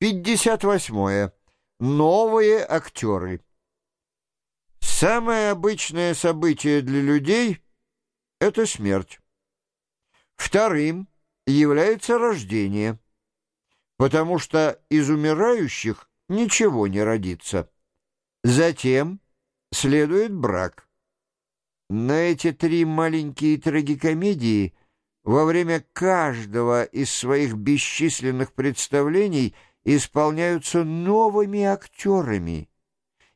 58. Новые актеры. Самое обычное событие для людей — это смерть. Вторым является рождение, потому что из умирающих ничего не родится. Затем следует брак. На эти три маленькие трагикомедии во время каждого из своих бесчисленных представлений — исполняются новыми актерами,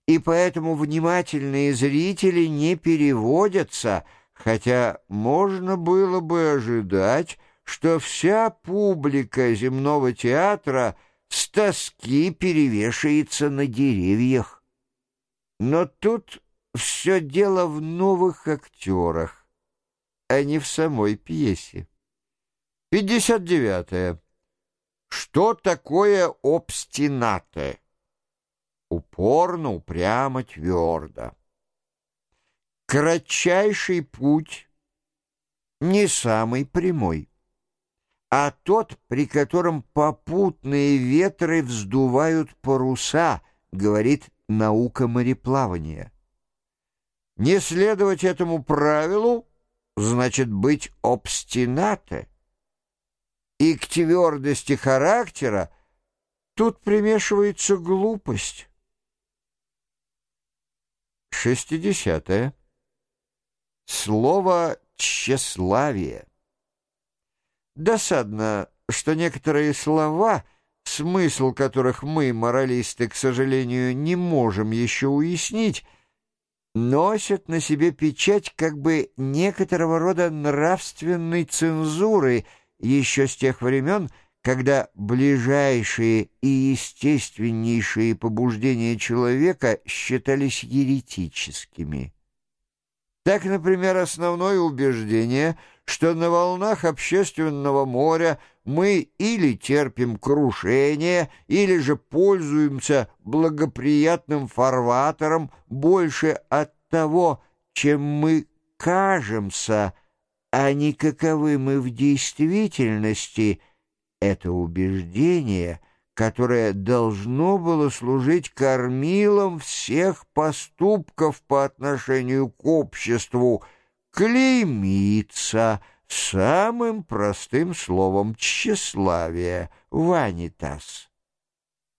и поэтому внимательные зрители не переводятся, хотя можно было бы ожидать, что вся публика земного театра с тоски перевешается на деревьях. Но тут все дело в новых актерах, а не в самой пьесе. 59. -е. Что такое обстинаты? Упорно, упрямо, твердо. Кратчайший путь не самый прямой, а тот, при котором попутные ветры вздувают паруса, говорит наука мореплавания. Не следовать этому правилу значит быть обстинаты и к твердости характера тут примешивается глупость. 60. -е. Слово «тщеславие». Досадно, что некоторые слова, смысл которых мы, моралисты, к сожалению, не можем еще уяснить, носят на себе печать как бы некоторого рода нравственной цензуры — еще с тех времен, когда ближайшие и естественнейшие побуждения человека считались еретическими. Так, например, основное убеждение, что на волнах общественного моря мы или терпим крушение, или же пользуемся благоприятным фарватером больше от того, чем мы кажемся – а не каковы мы в действительности, это убеждение, которое должно было служить кормилом всех поступков по отношению к обществу, клеймится самым простым словом тщеславие, ванитас.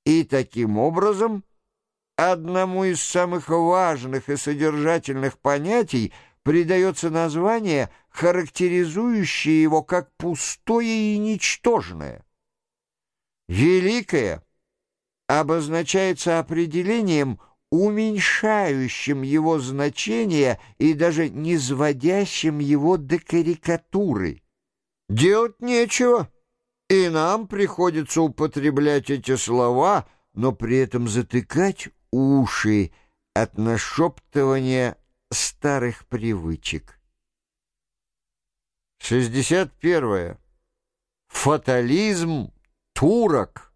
И таким образом одному из самых важных и содержательных понятий — придается название, характеризующее его как пустое и ничтожное. Великое обозначается определением, уменьшающим его значение и даже низводящим его до карикатуры. Делать нечего, и нам приходится употреблять эти слова, но при этом затыкать уши от нашептывания старых привычек. 61. Фатализм турок.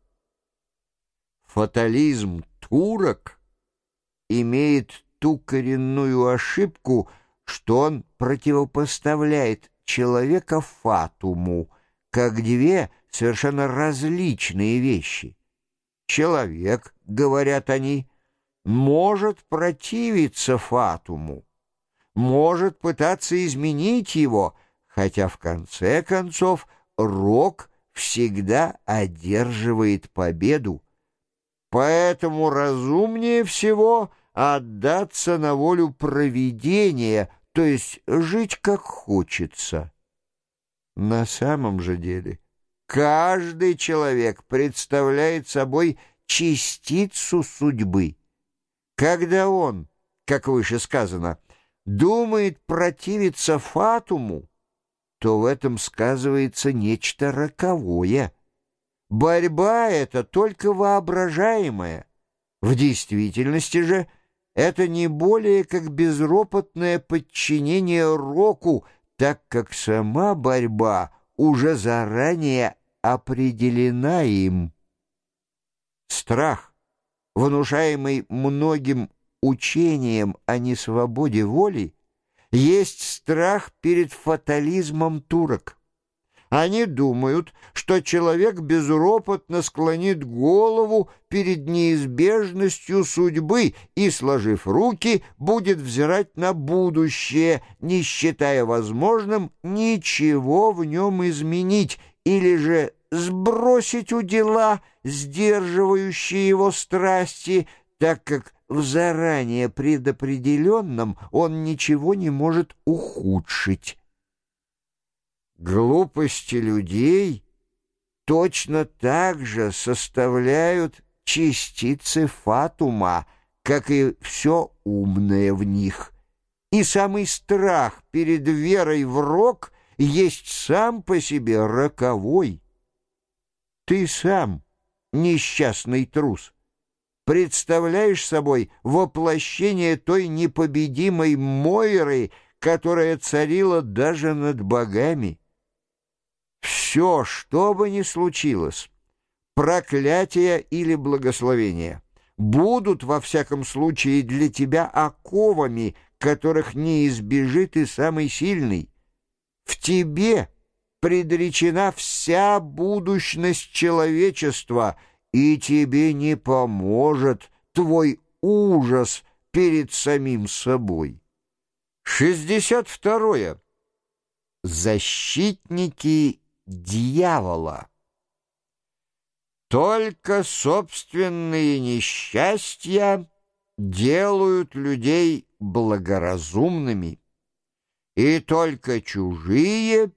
Фатализм турок имеет ту коренную ошибку, что он противопоставляет человека фатуму, как две совершенно различные вещи. Человек, говорят они, может противиться фатуму, может пытаться изменить его, хотя в конце концов Рок всегда одерживает победу. Поэтому разумнее всего отдаться на волю провидения, то есть жить как хочется. На самом же деле каждый человек представляет собой частицу судьбы. Когда он, как выше сказано, думает противиться фатуму, то в этом сказывается нечто роковое. Борьба эта только воображаемая. В действительности же это не более как безропотное подчинение року, так как сама борьба уже заранее определена им. Страх, внушаемый многим учением о несвободе воли есть страх перед фатализмом турок. Они думают, что человек безропотно склонит голову перед неизбежностью судьбы и, сложив руки, будет взирать на будущее, не считая возможным ничего в нем изменить или же сбросить у дела, сдерживающие его страсти, так как в заранее предопределенном он ничего не может ухудшить. Глупости людей точно так же составляют частицы фатума, как и все умное в них. И самый страх перед верой в рок есть сам по себе роковой. Ты сам несчастный трус представляешь собой воплощение той непобедимой Мойры, которая царила даже над богами. Все, что бы ни случилось, проклятие или благословение, будут, во всяком случае, для тебя оковами, которых не избежит и самый сильный. В тебе предречена вся будущность человечества — и тебе не поможет твой ужас перед самим собой. 62. Защитники дьявола. Только собственные несчастья делают людей благоразумными, и только чужие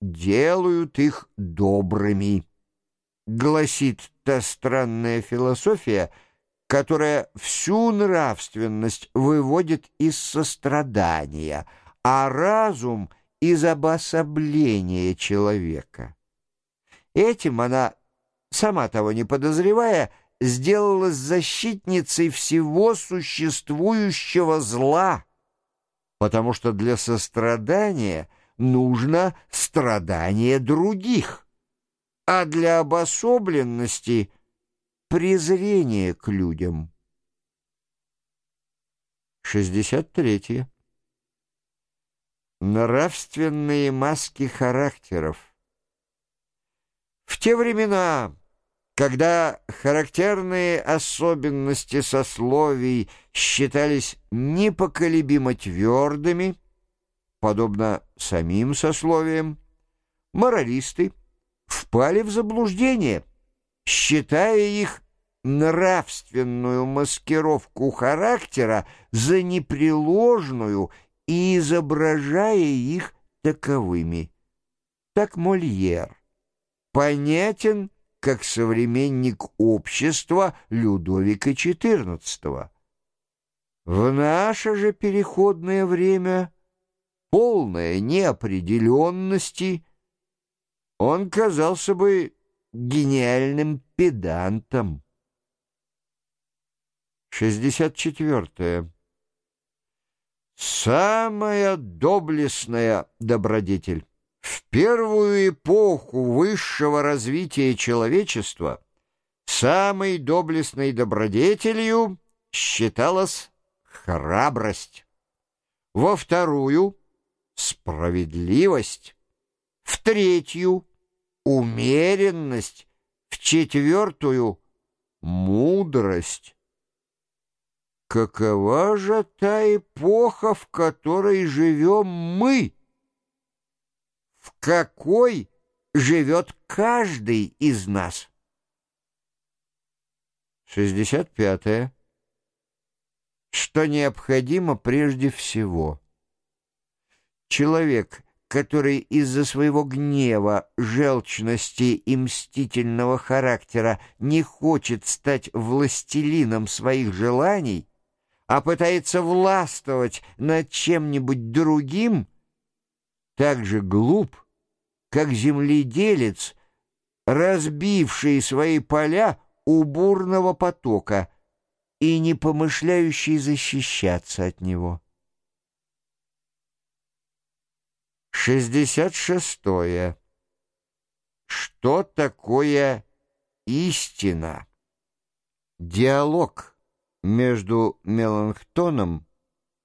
делают их добрыми гласит та странная философия, которая всю нравственность выводит из сострадания, а разум — из обособления человека. Этим она, сама того не подозревая, сделалась защитницей всего существующего зла, потому что для сострадания нужно страдание других а для обособленности — презрение к людям. 63. Нравственные маски характеров. В те времена, когда характерные особенности сословий считались непоколебимо твердыми, подобно самим сословиям, моралисты — впали в заблуждение, считая их нравственную маскировку характера за непреложную и изображая их таковыми. Так Мольер понятен как современник общества Людовика XIV. В наше же переходное время полное неопределенности – он казался бы гениальным педантом. 64. Самая доблестная добродетель. В первую эпоху высшего развития человечества самой доблестной добродетелью считалась храбрость. Во вторую — справедливость. В третью умеренность, в четвертую — мудрость. Какова же та эпоха, в которой живем мы? В какой живет каждый из нас? 65. -е. Что необходимо прежде всего? Человек который из-за своего гнева, желчности и мстительного характера не хочет стать властелином своих желаний, а пытается властвовать над чем-нибудь другим, так же глуп, как земледелец, разбивший свои поля у бурного потока и не помышляющий защищаться от него. Шестьдесят шестое. Что такое истина? Диалог между Меланхтоном,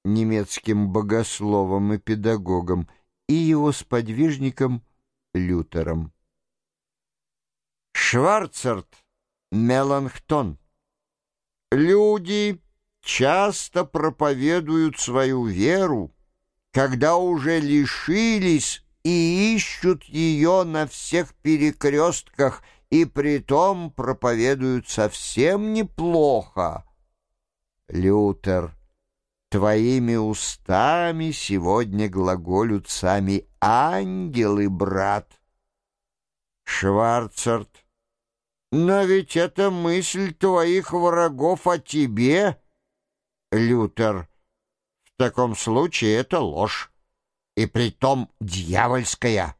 немецким богословом и педагогом, и его сподвижником Лютером. Шварцерт Меланхтон. Люди часто проповедуют свою веру, когда уже лишились и ищут ее на всех перекрестках, и притом проповедуют совсем неплохо. Лютер, твоими устами сегодня глаголют сами ангелы, брат. Шварцарт, но ведь это мысль твоих врагов о тебе. Лютер, в таком случае это ложь, и притом дьявольская.